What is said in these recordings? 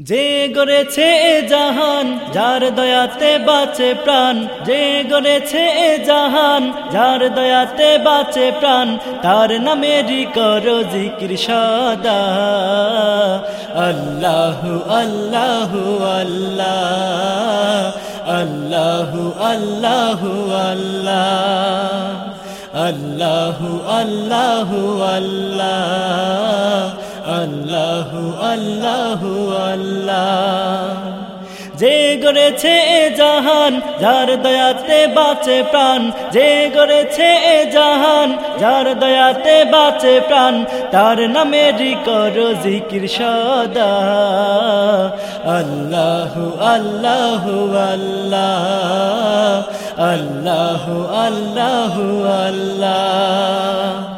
যে গড়েছে জাহান, যার দয়াতে বাঁচে প্রাণ। যে গড়েছে জাহান, যার দয়াতে বাঁচে প্রাণ। তার নামে করো জিকির সদা। আল্লাহু আল্লাহু, আল্লাহ। আল্লাহু, আল্লাহ আল্লাহ। আল্লাহু আল্লাহু, আল্লাহ। আল্লাহ আল্লাহ আল্লাহ। যে গড়েছে এ জাহান, যার দয়াতে বাঁচে প্রাণ। যে গড়েছে এ জাহান, যার দয়াতে বাঁচে প্রাণ। তার নামেরই করো জিকির সদা। আল্লাহ আল্লাহ আল্লাহ। আল্লাহ আল্লাহ আল্লাহ।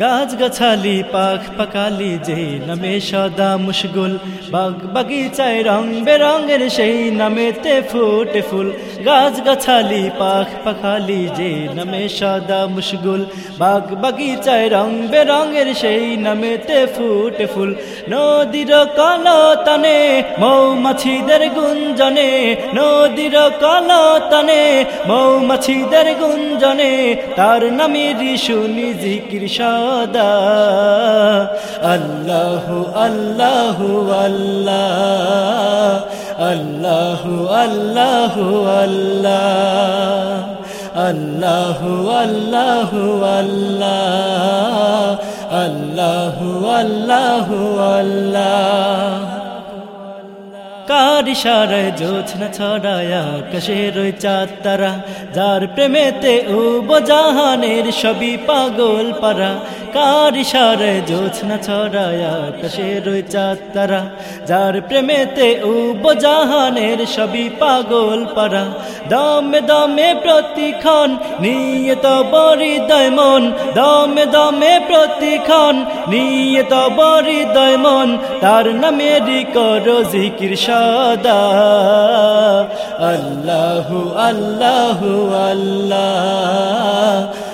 গাছ গাছালি, পাখ পাকালি যে নামে সদা মুশগুল। বাগ বাগিচায় রং বেরঙের, সেই নামেতে ফুটে ফুল। গাছ গাছালি, পাখ পাখালি যে নামে সদা মুশগুল। বাগ বাগিচায় রং বেরঙের, সেই নামেতে ফুটে ফুল। নদীর কল তনে মৌমাছিদের গুঞ্জনে। নদীর কল তনে মৌমাছিদের গুঞ্জনে। তার নামেরই শুনি জিকির সা সদা আল্লাহ আল্লাহ। আল্লাহ আল্লাহ আল্লাহ। আল্লাহ আল্লাহ আল্লাহ। আল্লাহ আল্লাহ আল্লাহ। কার ইশারায় জোছনা ছড়ায়া আকাশের ওই চাঁদ তারা? যার প্রেমেতে ও বজাহানের সবই পাগল পারা। কার ইশারায় জোছনা ছড়ায়া আকাশের ওই চাঁদ তারা, যার প্রেমেতে উব জাহানের সবই পাগল পারা। দমে দমে প্রতিক্ষণ নিয়ে তো বরিদয় মন, দমে দমে প্রতিক্ষণ নিয়ে তো বরিদয় মন, তার নামেরই করো জিকির সদা। আল্লাহু, আল্লাহ আল্লাহ।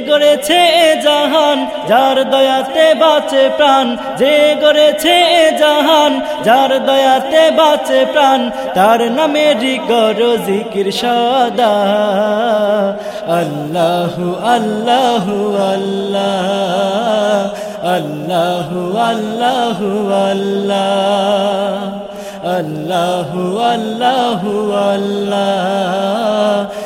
গড়েছে জাহান, যার দয়াতে বাঁচে প্রাণ। যে গড়েছে জাহান, যার দয়াতে বাঁচে প্রাণ। তার নামেরই করো জিকির সদা। আল্লাহ। আল্লাহ আল্লাহ আল্লাহ। আল্লাহ আল্লাহ আল্লাহ।